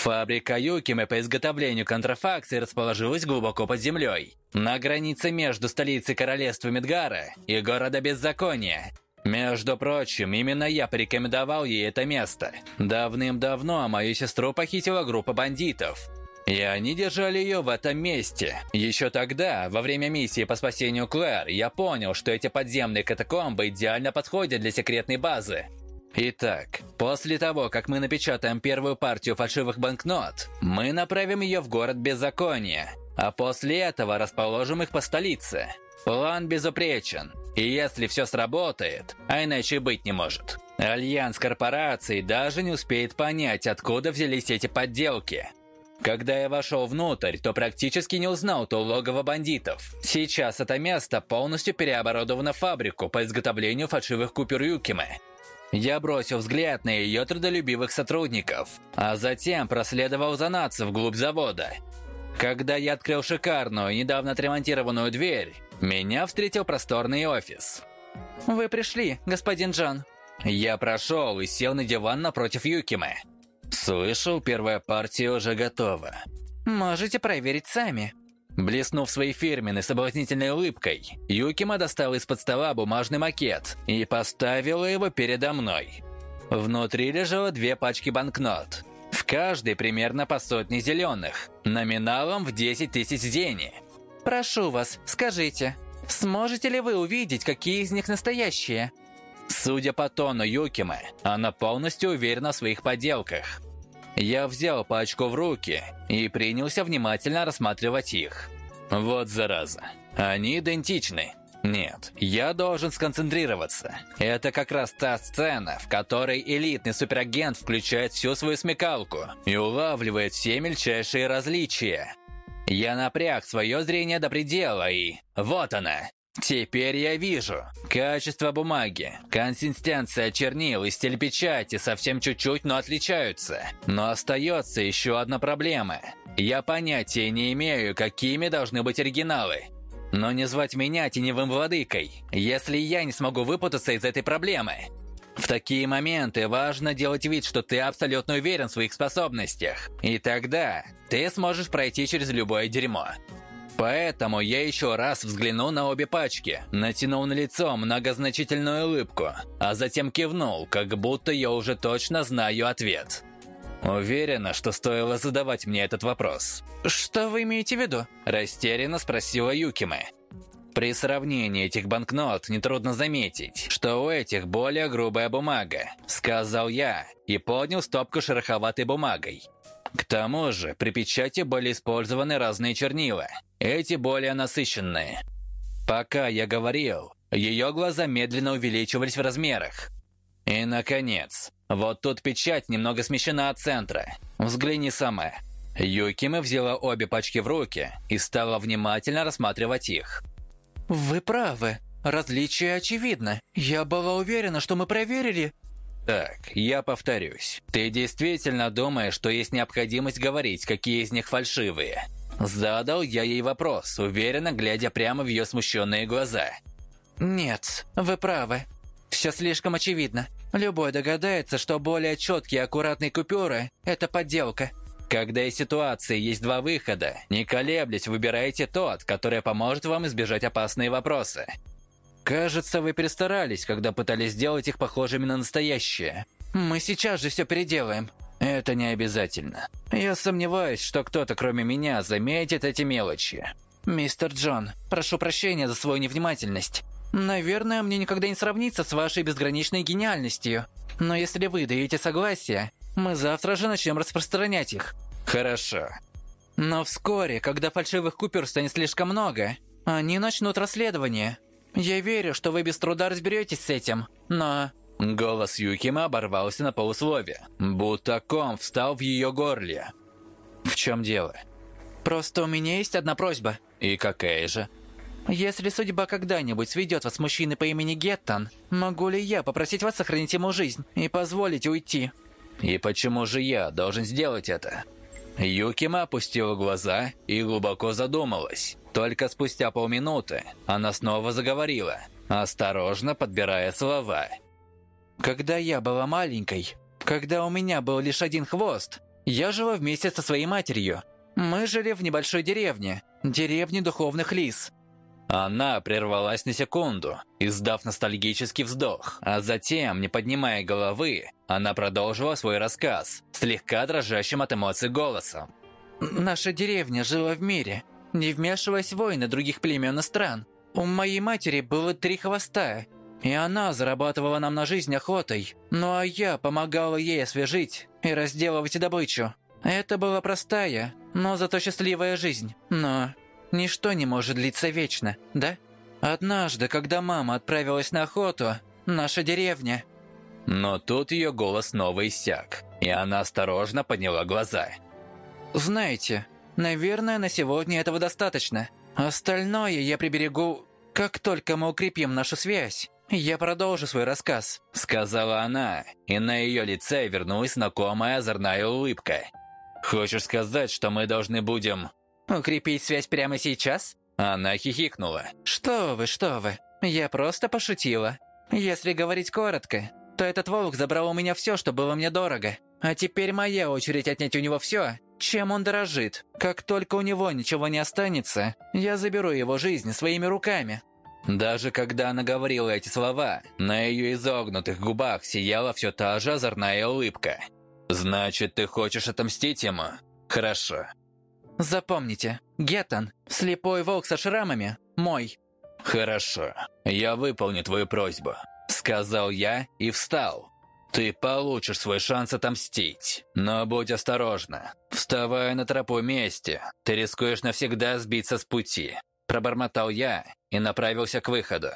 Фабрика Юкиме по изготовлению контрафакции расположилась глубоко под землей, на границе между столицей королевства Медгара и города Беззакония. Между прочим, именно я порекомендовал ей это место. Давным-давно мою сестру похитила группа бандитов. И они держали ее в этом месте. Еще тогда, во время миссии по спасению Клэр, я понял, что эти подземные катакомбы идеально подходят для секретной базы. Итак, после того, как мы напечатаем первую партию фальшивых банкнот, мы направим ее в город Беззакония, а после этого расположим их по столице. План безупречен, и если все сработает, а иначе быть не может, Альянс корпораций даже не успеет понять, откуда взялись эти подделки. Когда я вошел внутрь, то практически не узнал то логово бандитов. Сейчас это место полностью переоборудовано в фабрику по изготовлению фальшивых купюр Юкиме. Я бросил взгляд на ее трудолюбивых сотрудников, а затем проследовал за Наци вглубь завода. Когда я открыл шикарную, недавно отремонтированную дверь, меня встретил просторный офис. «Вы пришли, господин Джан». Я прошел и сел на диван напротив Юкимы. Слышал, первая партия уже готова. «Можете проверить сами». Блеснув своей фирменной соблазнительной улыбкой, Юкима достала из-под стола бумажный макет и поставила его передо мной. Внутри лежало две пачки банкнот. В каждой примерно по сотне зеленых, номиналом в 10 тысяч зени. «Прошу вас, скажите, сможете ли вы увидеть, какие из них настоящие?» Судя по тону Юкимы, она полностью уверена в своих поделках. Я взял пачку в руки и принялся внимательно рассматривать их. Вот зараза. Они идентичны. Нет, я должен сконцентрироваться. Это как раз та сцена, в которой элитный суперагент включает всю свою смекалку и улавливает все мельчайшие различия. Я напряг свое зрение до предела и... Вот она! Теперь я вижу. Качество бумаги, консистенция чернил и стиль печати совсем чуть-чуть, но отличаются. Но остается еще одна проблема. Я понятия не имею, какими должны быть оригиналы. Но не звать меня теневым владыкой, если я не смогу выпутаться из этой проблемы. В такие моменты важно делать вид, что ты абсолютно уверен в своих способностях. И тогда ты сможешь пройти через любое дерьмо. Поэтому я еще раз взглянул на обе пачки, натянул на лицо многозначительную улыбку, а затем кивнул, как будто я уже точно знаю ответ. Уверена, что стоило задавать мне этот вопрос. «Что вы имеете в виду?» – растерянно спросила Юкиме. При сравнении этих банкнот нетрудно заметить, что у этих более грубая бумага, сказал я и поднял стопку шероховатой бумагой. К тому же при печати были использованы разные чернила, эти более насыщенные. Пока я говорил, ее глаза медленно увеличивались в размерах. И, наконец, вот тут печать немного смещена от центра. Взгляни сама. Юкима взяла обе пачки в руки и стала внимательно рассматривать их. «Вы правы. Различие очевидно. Я была уверена, что мы проверили так, я повторюсь. Ты действительно думаешь, что есть необходимость говорить, какие из них фальшивые? Задал я ей вопрос, уверенно глядя прямо в ее смущенные глаза. Нет, вы правы. Все слишком очевидно. Любой догадается, что более четкие аккуратные купюры – это подделка. Когда из ситуации есть два выхода, не колеблясь, выбирайте тот, который поможет вам избежать опасные вопросы. Кажется, вы перестарались, когда пытались сделать их похожими на настоящие. Мы сейчас же все переделаем. Это не обязательно. Я сомневаюсь, что кто-то, кроме меня, заметит эти мелочи. Мистер Джон, прошу прощения за свою невнимательность. Наверное, мне никогда не сравнится с вашей безграничной гениальностью. Но если вы даете согласие, мы завтра же начнем распространять их. Хорошо. Но вскоре, когда фальшивых купюр станет слишком много, они начнут расследование. Я верю, что вы без труда разберетесь с этим, но... Голос Юкима оборвался на полуслове, будто ком встал в ее горле. В чем дело? Просто у меня есть одна просьба. И какая же? Если судьба когда-нибудь сведет вас с мужчиной по имени Геттон, могу ли я попросить вас сохранить ему жизнь и позволить уйти? И почему же я должен сделать это? Юкима опустила глаза и глубоко задумалась. Только спустя полминуты она снова заговорила, осторожно подбирая слова. «Когда я была маленькой, когда у меня был лишь один хвост, Я жила вместе со своей матерью. Мы жили в небольшой деревне, деревне духовных лис. Она прервалась на секунду, издав ностальгический вздох, а затем, не поднимая головы, она продолжила свой рассказ, слегка дрожащим от эмоций голосом. Наша деревня жила в мире, не вмешиваясь в войны других племен и стран. У моей матери было три хвоста, и она зарабатывала нам на жизнь охотой, ну а я помогала ей освежить и разделывать добычу. Это была простая, но зато счастливая жизнь. Но ничто не может длиться вечно, да? Однажды, когда мама отправилась на охоту, наша деревня... Но тут ее голос снова иссяк, и она осторожно подняла глаза. «Знаете, наверное, на сегодня этого достаточно. Остальное я приберегу, как только мы укрепим нашу связь. Я продолжу свой рассказ», — сказала она, и на ее лице вернулась знакомая озорная улыбка. «Хочешь сказать, что мы должны будем...» «Укрепить связь прямо сейчас?» Она хихикнула. «Что вы, что вы, я просто пошутила. Если говорить коротко, то этот волк забрал у меня все, что было мне дорого. А теперь моя очередь отнять у него все, чем он дорожит. Как только у него ничего не останется, я заберу его жизнь своими руками». Даже когда она говорила эти слова, на ее изогнутых губах сияла все та же озорная улыбка. «Значит, ты хочешь отомстить ему? Хорошо». «Запомните, Геттон, слепой волк со шрамами, мой». «Хорошо, я выполню твою просьбу», — сказал я и встал. «Ты получишь свой шанс отомстить, но будь осторожна. Вставая на тропу мести, ты рискуешь навсегда сбиться с пути». Пробормотал я и направился к выходу.